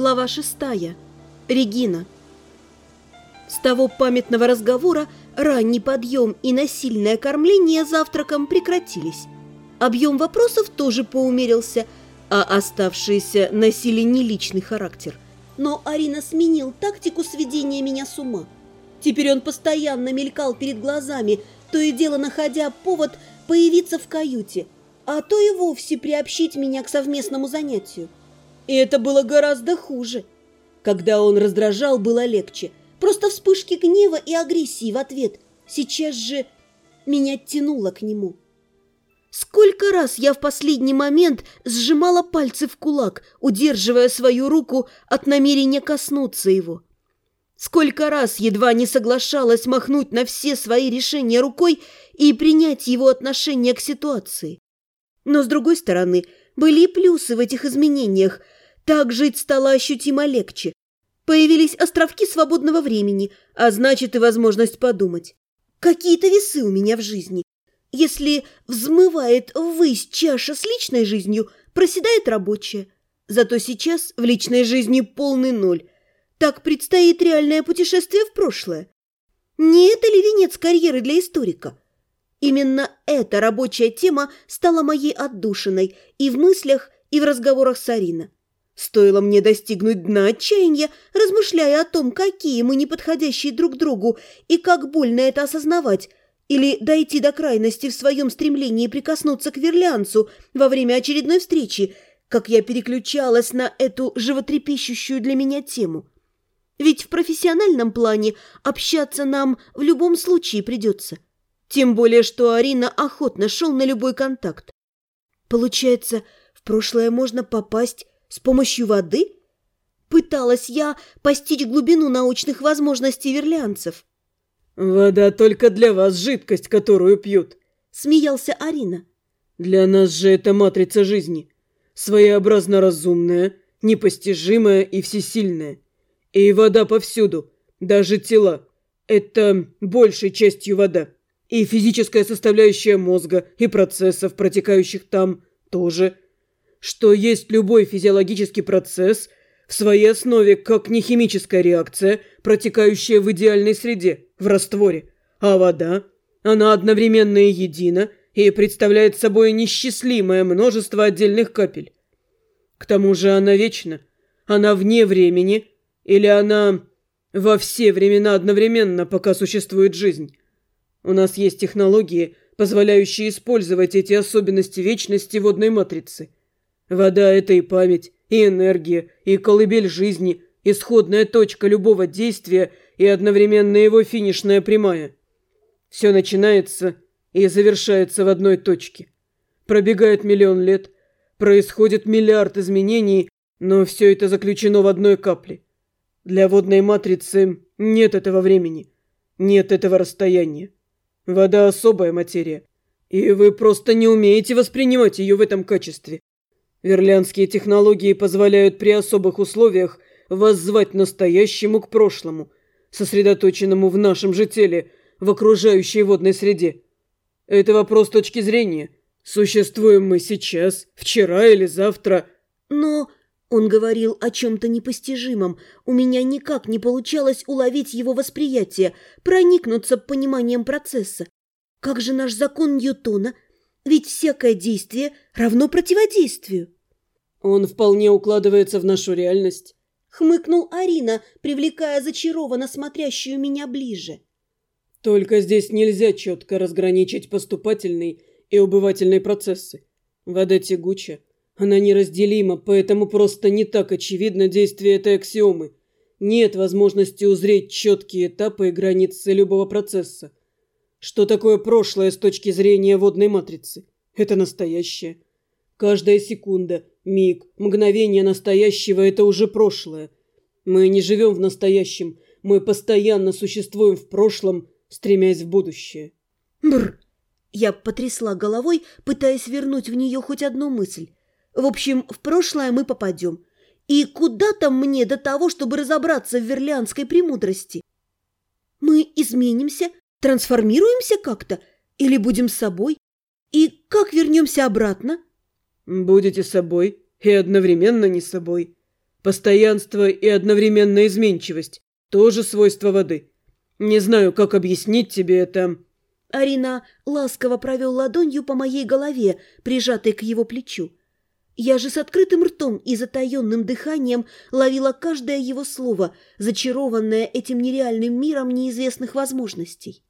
Глава шестая. Регина. С того памятного разговора ранний подъем и насильное кормление завтраком прекратились. Объем вопросов тоже поумерился, а оставшиеся носили не личный характер. Но Арина сменил тактику сведения меня с ума. Теперь он постоянно мелькал перед глазами, то и дело находя повод появиться в каюте, а то и вовсе приобщить меня к совместному занятию. И это было гораздо хуже. Когда он раздражал, было легче. Просто вспышки гнева и агрессии в ответ. Сейчас же меня тянуло к нему. Сколько раз я в последний момент сжимала пальцы в кулак, удерживая свою руку от намерения коснуться его. Сколько раз едва не соглашалась махнуть на все свои решения рукой и принять его отношение к ситуации. Но, с другой стороны, были и плюсы в этих изменениях – так жить стало ощутимо легче. Появились островки свободного времени, а значит и возможность подумать. Какие-то весы у меня в жизни. Если взмывает ввысь чаша с личной жизнью, проседает рабочая. Зато сейчас в личной жизни полный ноль. Так предстоит реальное путешествие в прошлое. Не это ли венец карьеры для историка? Именно эта рабочая тема стала моей отдушиной и в мыслях, и в разговорах с Ариной. Стоило мне достигнуть дна отчаяния, размышляя о том, какие мы неподходящие друг другу и как больно это осознавать, или дойти до крайности в своем стремлении прикоснуться к верлянцу во время очередной встречи, как я переключалась на эту животрепещущую для меня тему. Ведь в профессиональном плане общаться нам в любом случае придется. Тем более, что Арина охотно шел на любой контакт. Получается, в прошлое можно попасть с помощью воды? Пыталась я постичь глубину научных возможностей верлянцев. «Вода только для вас жидкость, которую пьют», — смеялся Арина. «Для нас же это матрица жизни, своеобразно разумная, непостижимая и всесильная. И вода повсюду, даже тела. Это большей частью вода. И физическая составляющая мозга, и процессов, протекающих там, тоже что есть любой физиологический процесс в своей основе как не химическая реакция, протекающая в идеальной среде, в растворе, а вода, она одновременно и едина и представляет собой несчислимое множество отдельных капель. К тому же она вечна, она вне времени или она во все времена одновременно, пока существует жизнь. У нас есть технологии, позволяющие использовать эти особенности вечности водной матрицы – Вода – это и память, и энергия, и колыбель жизни, исходная точка любого действия и одновременно его финишная прямая. Все начинается и завершается в одной точке. Пробегает миллион лет, происходит миллиард изменений, но все это заключено в одной капле. Для водной матрицы нет этого времени, нет этого расстояния. Вода – особая материя, и вы просто не умеете воспринимать ее в этом качестве. Верлянские технологии позволяют при особых условиях воззвать настоящему к прошлому, сосредоточенному в нашем же теле, в окружающей водной среде. Это вопрос точки зрения. Существуем мы сейчас, вчера или завтра. Но он говорил о чем-то непостижимом. У меня никак не получалось уловить его восприятие, проникнуться пониманием процесса. Как же наш закон Ньютона – ведь всякое действие равно противодействию. Он вполне укладывается в нашу реальность. Хмыкнул Арина, привлекая зачарованно смотрящую меня ближе. Только здесь нельзя четко разграничить поступательный и убывательный процессы. Вода тягуча, она неразделима, поэтому просто не так очевидно действие этой аксиомы. Нет возможности узреть четкие этапы и границы любого процесса. Что такое прошлое с точки зрения водной матрицы? Это настоящее. Каждая секунда, миг, мгновение настоящего – это уже прошлое. Мы не живем в настоящем, мы постоянно существуем в прошлом, стремясь в будущее. Бр! Я потрясла головой, пытаясь вернуть в нее хоть одну мысль. В общем, в прошлое мы попадем. И куда там мне до того, чтобы разобраться в верлянской премудрости? Мы изменимся Трансформируемся как-то? Или будем собой? И как вернемся обратно? Будете собой и одновременно не собой. Постоянство и одновременная изменчивость – тоже свойство воды. Не знаю, как объяснить тебе это. Арина ласково провел ладонью по моей голове, прижатой к его плечу. Я же с открытым ртом и затаенным дыханием ловила каждое его слово, зачарованное этим нереальным миром неизвестных возможностей.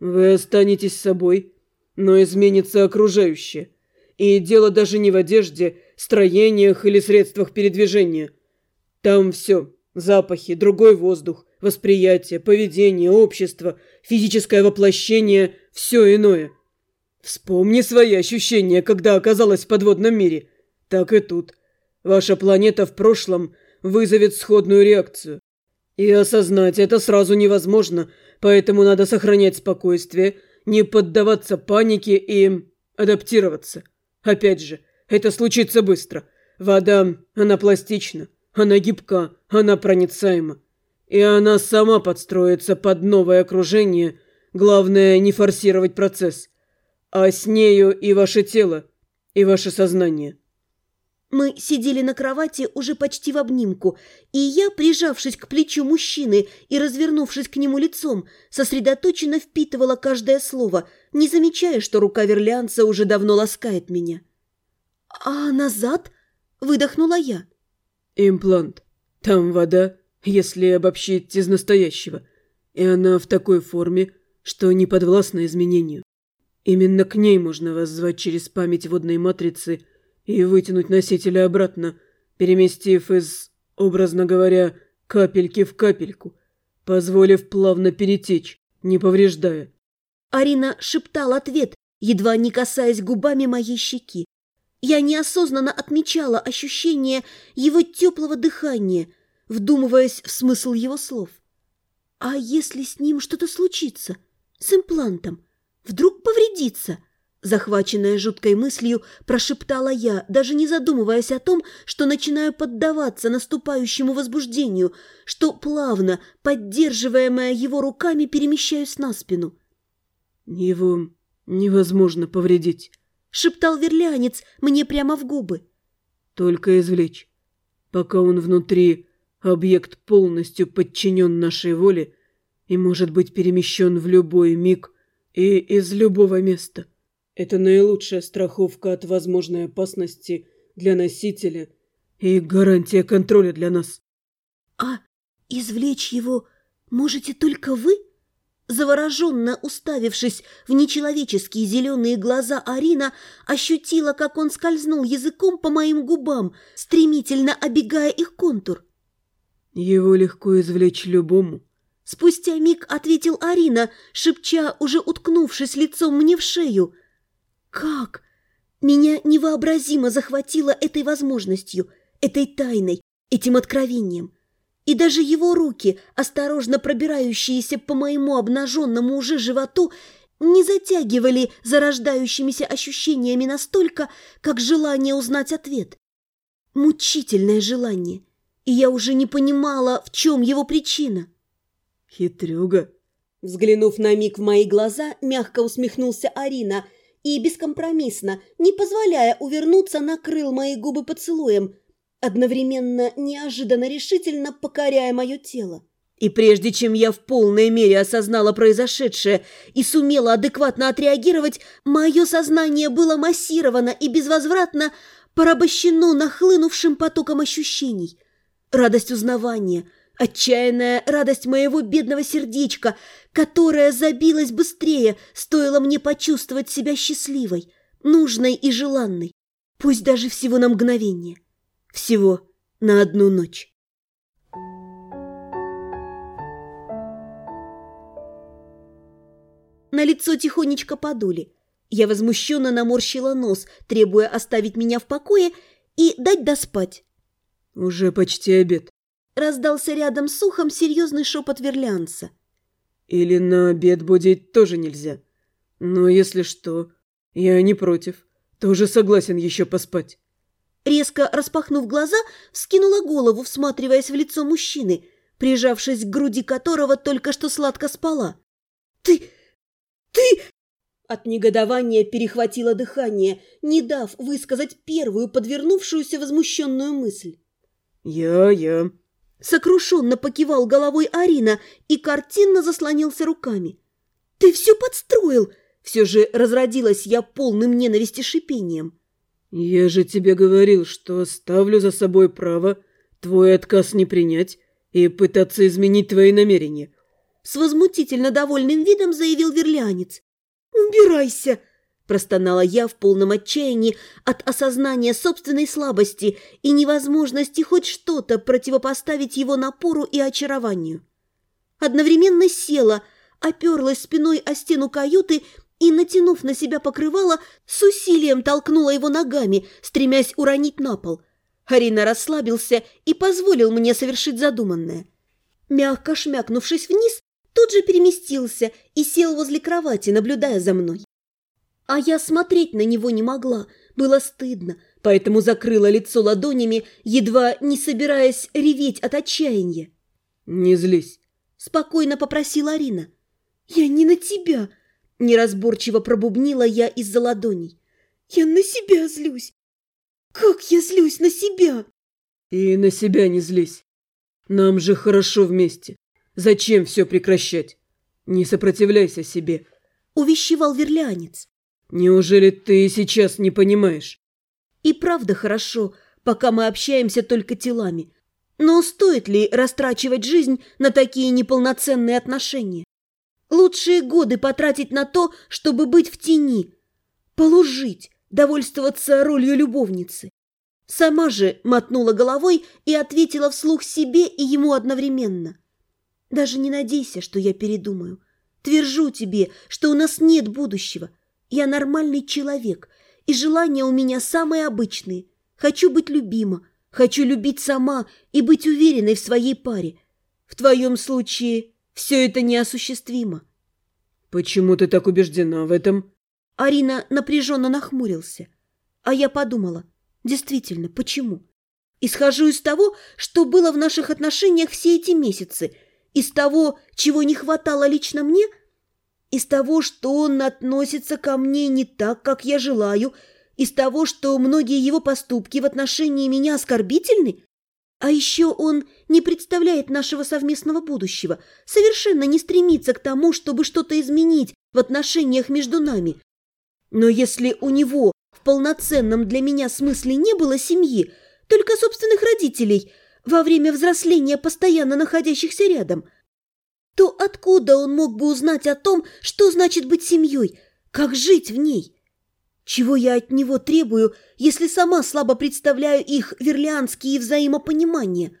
«Вы останетесь собой, но изменится окружающее. И дело даже не в одежде, строениях или средствах передвижения. Там все – запахи, другой воздух, восприятие, поведение, общество, физическое воплощение – все иное. Вспомни свои ощущения, когда оказалась в подводном мире. Так и тут. Ваша планета в прошлом вызовет сходную реакцию. И осознать это сразу невозможно, поэтому надо сохранять спокойствие, не поддаваться панике и адаптироваться. Опять же, это случится быстро. Вода, она пластична, она гибка, она проницаема. И она сама подстроится под новое окружение. Главное, не форсировать процесс. А с нею и ваше тело, и ваше сознание. Мы сидели на кровати уже почти в обнимку, и я, прижавшись к плечу мужчины и развернувшись к нему лицом, сосредоточенно впитывала каждое слово, не замечая, что рука верлианца уже давно ласкает меня. «А назад?» – выдохнула я. «Имплант. Там вода, если обобщить из настоящего, и она в такой форме, что не подвластна изменению. Именно к ней можно воззвать через память водной матрицы – и вытянуть носителя обратно, переместив из, образно говоря, капельки в капельку, позволив плавно перетечь, не повреждая. Арина шептал ответ, едва не касаясь губами моей щеки. Я неосознанно отмечала ощущение его теплого дыхания, вдумываясь в смысл его слов. А если с ним что-то случится? С имплантом? Вдруг повредится? Захваченная жуткой мыслью, прошептала я, даже не задумываясь о том, что начинаю поддаваться наступающему возбуждению, что плавно, поддерживаемая его руками, перемещаюсь на спину. «Его невозможно повредить», — шептал верлянец мне прямо в губы. «Только извлечь. Пока он внутри, объект полностью подчинен нашей воле и может быть перемещен в любой миг и из любого места». Это наилучшая страховка от возможной опасности для носителя и гарантия контроля для нас. А извлечь его можете только вы? Завороженно уставившись в нечеловеческие зеленые глаза Арина, ощутила, как он скользнул языком по моим губам, стремительно обегая их контур. «Его легко извлечь любому», — спустя миг ответил Арина, шепча, уже уткнувшись лицом мне в шею — как? Меня невообразимо захватило этой возможностью, этой тайной, этим откровением. И даже его руки, осторожно пробирающиеся по моему обнаженному уже животу, не затягивали зарождающимися ощущениями настолько, как желание узнать ответ. Мучительное желание, и я уже не понимала, в чем его причина. «Хитрюга!» Взглянув на миг в мои глаза, мягко усмехнулся Арина – и бескомпромиссно, не позволяя увернуться, накрыл мои губы поцелуем, одновременно неожиданно решительно покоряя мое тело. И прежде чем я в полной мере осознала произошедшее и сумела адекватно отреагировать, мое сознание было массировано и безвозвратно порабощено нахлынувшим потоком ощущений. Радость узнавания – Отчаянная радость моего бедного сердечка, которое забилось быстрее, стоило мне почувствовать себя счастливой, нужной и желанной, пусть даже всего на мгновение, всего на одну ночь. На лицо тихонечко подули. Я возмущенно наморщила нос, требуя оставить меня в покое и дать доспать. «Уже почти обед», Раздался рядом с ухом серьезный шепот верлянца. «Или на обед будить тоже нельзя. Но если что, я не против. Тоже согласен еще поспать». Резко распахнув глаза, вскинула голову, всматриваясь в лицо мужчины, прижавшись к груди которого только что сладко спала. «Ты... ты...» От негодования перехватило дыхание, не дав высказать первую подвернувшуюся возмущенную мысль. Я, я. Сокрушенно покивал головой Арина и картинно заслонился руками. «Ты все подстроил!» Все же разродилась я полным ненависти шипением. «Я же тебе говорил, что ставлю за собой право твой отказ не принять и пытаться изменить твои намерения». С возмутительно довольным видом заявил верлянец. «Убирайся!» – простонала я в полном отчаянии от осознания собственной слабости и невозможности хоть что-то противопоставить его напору и очарованию. Одновременно села, оперлась спиной о стену каюты и, натянув на себя покрывало, с усилием толкнула его ногами, стремясь уронить на пол. Арина расслабился и позволил мне совершить задуманное. Мягко шмякнувшись вниз, тут же переместился и сел возле кровати, наблюдая за мной. А я смотреть на него не могла, было стыдно, поэтому закрыла лицо ладонями, едва не собираясь реветь от отчаяния. «Не злись», — спокойно попросила Арина. «Я не на тебя», — неразборчиво пробубнила я из-за ладоней. «Я на себя злюсь. Как я злюсь на себя?» «И на себя не злись. Нам же хорошо вместе. Зачем все прекращать? Не сопротивляйся себе», — увещевал верлянец. «Неужели ты сейчас не понимаешь?» «И правда хорошо, пока мы общаемся только телами. Но стоит ли растрачивать жизнь на такие неполноценные отношения? Лучшие годы потратить на то, чтобы быть в тени, полужить, довольствоваться ролью любовницы. Сама же мотнула головой и ответила вслух себе и ему одновременно. Даже не надейся, что я передумаю. Твержу тебе, что у нас нет будущего. Я нормальный человек, и желания у меня самые обычные. Хочу быть любима, хочу любить сама и быть уверенной в своей паре. В твоем случае все это неосуществимо. Почему ты так убеждена в этом? Арина напряженно нахмурился. А я подумала, действительно, почему? Исхожу из того, что было в наших отношениях все эти месяцы – из того, чего не хватало лично мне? Из того, что он относится ко мне не так, как я желаю? Из того, что многие его поступки в отношении меня оскорбительны? А еще он не представляет нашего совместного будущего, совершенно не стремится к тому, чтобы что-то изменить в отношениях между нами. Но если у него в полноценном для меня смысле не было семьи, только собственных родителей – во время взросления постоянно находящихся рядом, то откуда он мог бы узнать о том, что значит быть семьей, как жить в ней? Чего я от него требую, если сама слабо представляю их верлианские взаимопонимания?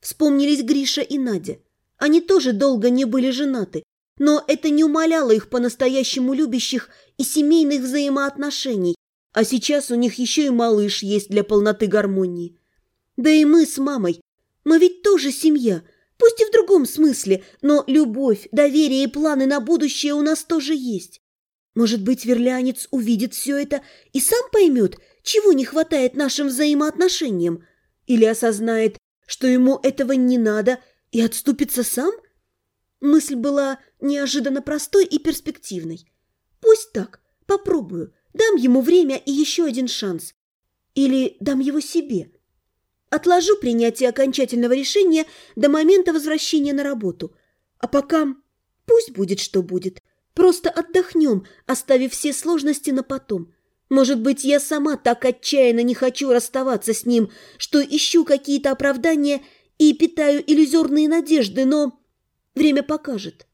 Вспомнились Гриша и Надя. Они тоже долго не были женаты, но это не умаляло их по-настоящему любящих и семейных взаимоотношений, а сейчас у них еще и малыш есть для полноты гармонии. Да и мы с мамой. Мы ведь тоже семья, пусть и в другом смысле, но любовь, доверие и планы на будущее у нас тоже есть. Может быть, верлянец увидит все это и сам поймет, чего не хватает нашим взаимоотношениям, или осознает, что ему этого не надо, и отступится сам? Мысль была неожиданно простой и перспективной. Пусть так, попробую, дам ему время и еще один шанс. Или дам его себе – Отложу принятие окончательного решения до момента возвращения на работу. А пока пусть будет, что будет. Просто отдохнем, оставив все сложности на потом. Может быть, я сама так отчаянно не хочу расставаться с ним, что ищу какие-то оправдания и питаю иллюзорные надежды, но время покажет.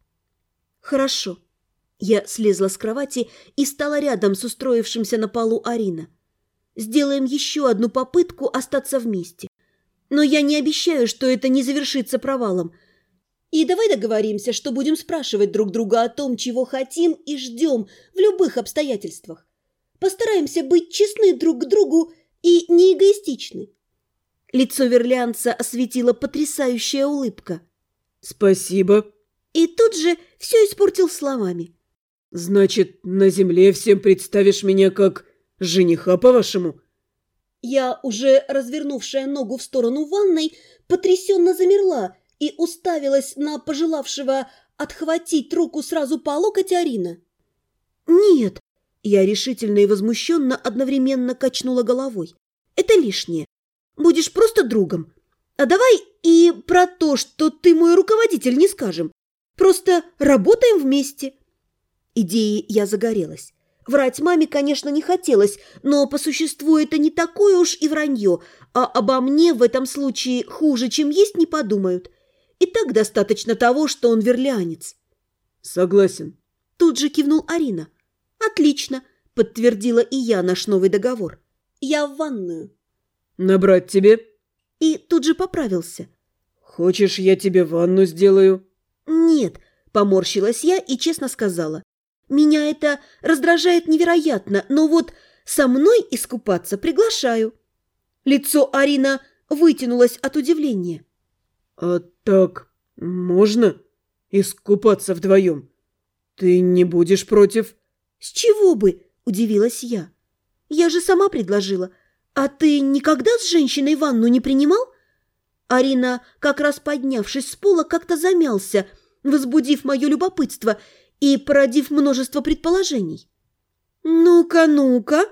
Хорошо. Я слезла с кровати и стала рядом с устроившимся на полу Арина. Сделаем еще одну попытку остаться вместе. Но я не обещаю, что это не завершится провалом. И давай договоримся, что будем спрашивать друг друга о том, чего хотим и ждем в любых обстоятельствах. Постараемся быть честны друг к другу и не эгоистичны. Лицо верлянца осветила потрясающая улыбка. «Спасибо». И тут же все испортил словами. «Значит, на земле всем представишь меня как Жениха, по-вашему?» Я, уже развернувшая ногу в сторону ванной, потрясенно замерла и уставилась на пожелавшего отхватить руку сразу по локоть Арина. «Нет!» – я решительно и возмущенно одновременно качнула головой. «Это лишнее. Будешь просто другом. А давай и про то, что ты мой руководитель, не скажем. Просто работаем вместе. Идеей я загорелась. Врать маме, конечно, не хотелось, но по существу это не такое уж и вранье, а обо мне в этом случае хуже, чем есть, не подумают. И так достаточно того, что он верлианец. Согласен. Тут же кивнул Арина. Отлично, подтвердила и я наш новый договор. Я в ванную. Набрать тебе? И тут же поправился. Хочешь, я тебе ванну сделаю? Нет, поморщилась я и честно сказала. Меня это раздражает невероятно, но вот со мной искупаться приглашаю. Лицо Арина вытянулось от удивления. «А так можно искупаться вдвоем? Ты не будешь против?» «С чего бы?» – удивилась я. «Я же сама предложила. А ты никогда с женщиной ванну не принимал?» Арина, как раз поднявшись с пола, как-то замялся, возбудив мое любопытство – и породив множество предположений. «Ну-ка, ну-ка!»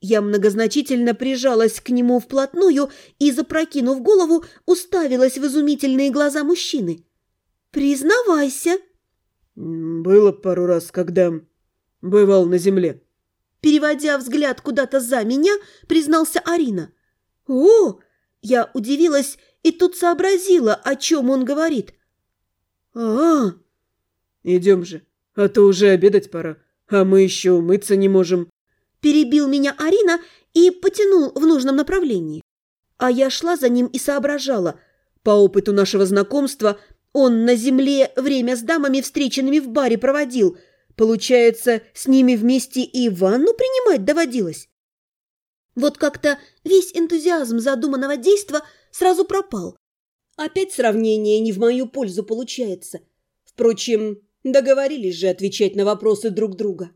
Я многозначительно прижалась к нему вплотную и, запрокинув голову, уставилась в изумительные глаза мужчины. «Признавайся!» «Было пару раз, когда бывал на земле». Переводя взгляд куда-то за меня, признался Арина. «О!» Я удивилась и тут сообразила, о чем он говорит. «А, идем же, а то уже обедать пора, а мы еще умыться не можем». Перебил меня Арина и потянул в нужном направлении. А я шла за ним и соображала. По опыту нашего знакомства он на земле время с дамами, встреченными в баре, проводил. Получается, с ними вместе и ванну принимать доводилось. Вот как-то весь энтузиазм задуманного действа сразу пропал. Опять сравнение не в мою пользу получается. Впрочем, Договорились же отвечать на вопросы друг друга.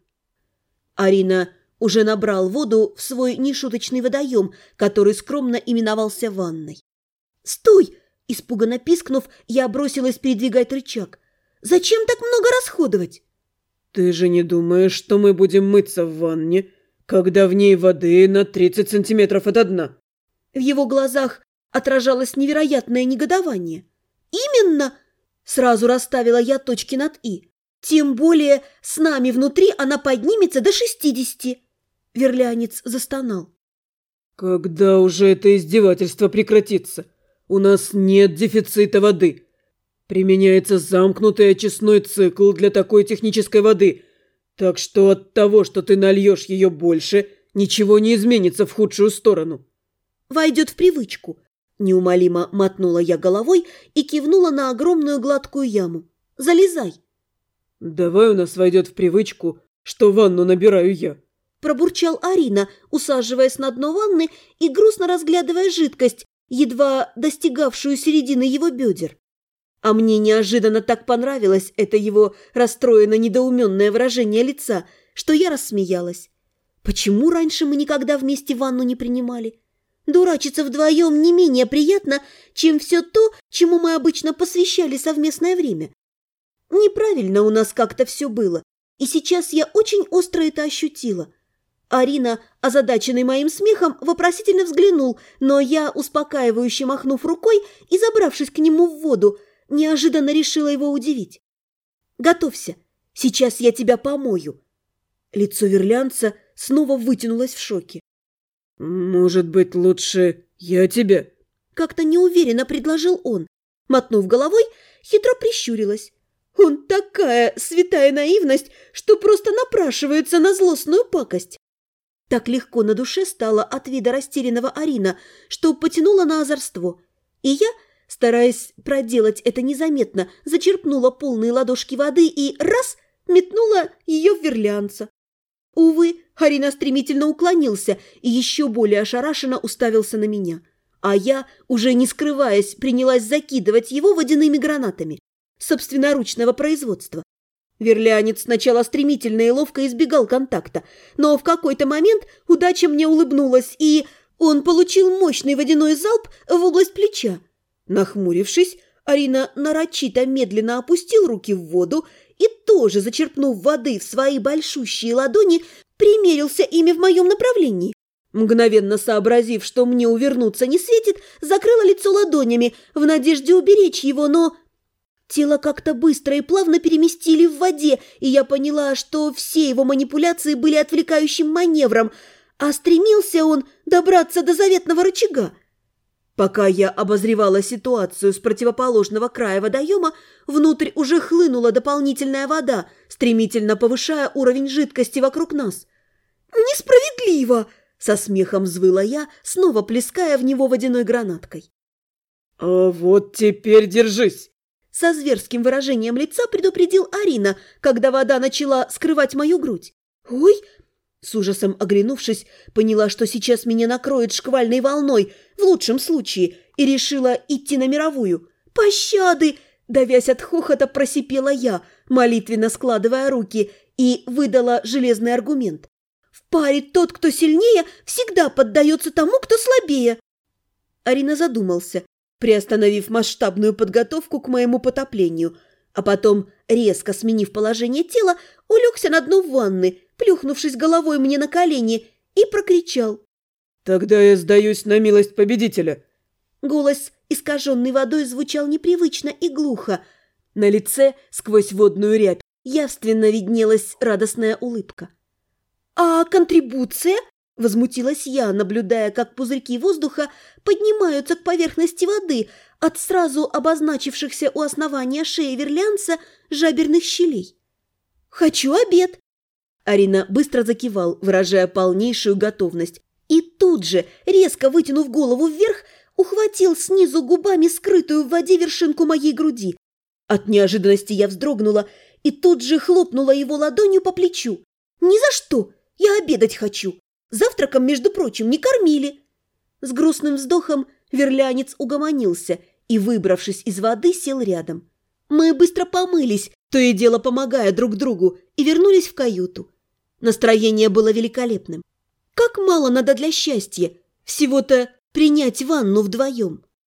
Арина уже набрал воду в свой нешуточный водоем, который скромно именовался ванной. «Стой!» – испуганно пискнув, я бросилась передвигать рычаг. «Зачем так много расходовать?» «Ты же не думаешь, что мы будем мыться в ванне, когда в ней воды на 30 сантиметров от дна?» В его глазах отражалось невероятное негодование. «Именно!» Сразу расставила я точки над «и». Тем более с нами внутри она поднимется до шестидесяти. Верлянец застонал. Когда уже это издевательство прекратится? У нас нет дефицита воды. Применяется замкнутый очистной цикл для такой технической воды. Так что от того, что ты нальешь ее больше, ничего не изменится в худшую сторону. Войдет в привычку. Неумолимо мотнула я головой и кивнула на огромную гладкую яму. «Залезай!» «Давай у нас войдет в привычку, что ванну набираю я», пробурчал Арина, усаживаясь на дно ванны и грустно разглядывая жидкость, едва достигавшую середины его бедер. А мне неожиданно так понравилось это его расстроено недоуменное выражение лица, что я рассмеялась. Почему раньше мы никогда вместе ванну не принимали? Дурачиться вдвоем не менее приятно, чем все то, чему мы обычно посвящали совместное время. Неправильно у нас как-то все было, и сейчас я очень остро это ощутила. Арина, озадаченный моим смехом, вопросительно взглянул, но я, успокаивающе махнув рукой и забравшись к нему в воду, неожиданно решила его удивить. «Готовься, сейчас я тебя помою». Лицо верлянца снова вытянулось в шоке. «Может быть, лучше я тебя?» Как-то неуверенно предложил он. Мотнув головой, хитро прищурилась. Он такая святая наивность, что просто напрашивается на злостную пакость. Так легко на душе стало от вида растерянного Арина, что потянула на озорство. И я, стараясь проделать это незаметно, зачерпнула полные ладошки воды и раз метнула ее в верлянца. Увы, Харина стремительно уклонился и еще более ошарашенно уставился на меня. А я, уже не скрываясь, принялась закидывать его водяными гранатами собственноручного производства. Верлянец сначала стремительно и ловко избегал контакта, но в какой-то момент удача мне улыбнулась, и он получил мощный водяной залп в область плеча. Нахмурившись, Арина нарочито медленно опустил руки в воду и тоже, зачерпнув воды в свои большущие ладони, примерился ими в моем направлении. Мгновенно сообразив, что мне увернуться не светит, закрыла лицо ладонями в надежде уберечь его, но... Тело как-то быстро и плавно переместили в воде, и я поняла, что все его манипуляции были отвлекающим маневром, а стремился он добраться до заветного рычага. Пока я обозревала ситуацию с противоположного края водоема, внутрь уже хлынула дополнительная вода, стремительно повышая уровень жидкости вокруг нас. «Несправедливо!» – со смехом взвыла я, снова плеская в него водяной гранаткой. «А вот теперь держись!» Со зверским выражением лица предупредил Арина, когда вода начала скрывать мою грудь. «Ой!» С ужасом оглянувшись, поняла, что сейчас меня накроет шквальной волной, в лучшем случае, и решила идти на мировую. «Пощады!» Давясь от хохота, просипела я, молитвенно складывая руки, и выдала железный аргумент. «В паре тот, кто сильнее, всегда поддается тому, кто слабее!» Арина задумался, приостановив масштабную подготовку к моему потоплению, а потом, резко сменив положение тела, улегся на дно ванны, плюхнувшись головой мне на колени, и прокричал. «Тогда я сдаюсь на милость победителя». Голос, искаженный водой, звучал непривычно и глухо. На лице, сквозь водную рябь, явственно виднелась радостная улыбка. «А контрибуция?» – возмутилась я, наблюдая, как пузырьки воздуха поднимаются к поверхности воды от сразу обозначившихся у основания шеи верлянца жаберных щелей. «Хочу обед!» Арина быстро закивал, выражая полнейшую готовность, и тут же, резко вытянув голову вверх, ухватил снизу губами скрытую в воде вершинку моей груди. От неожиданности я вздрогнула и тут же хлопнула его ладонью по плечу. «Ни за что! Я обедать хочу! Завтраком, между прочим, не кормили!» С грустным вздохом верлянец угомонился и, выбравшись из воды, сел рядом. Мы быстро помылись, то и дело помогая друг другу, и вернулись в каюту. Настроение было великолепным. Как мало надо для счастья, всего-то принять ванну вдвоем.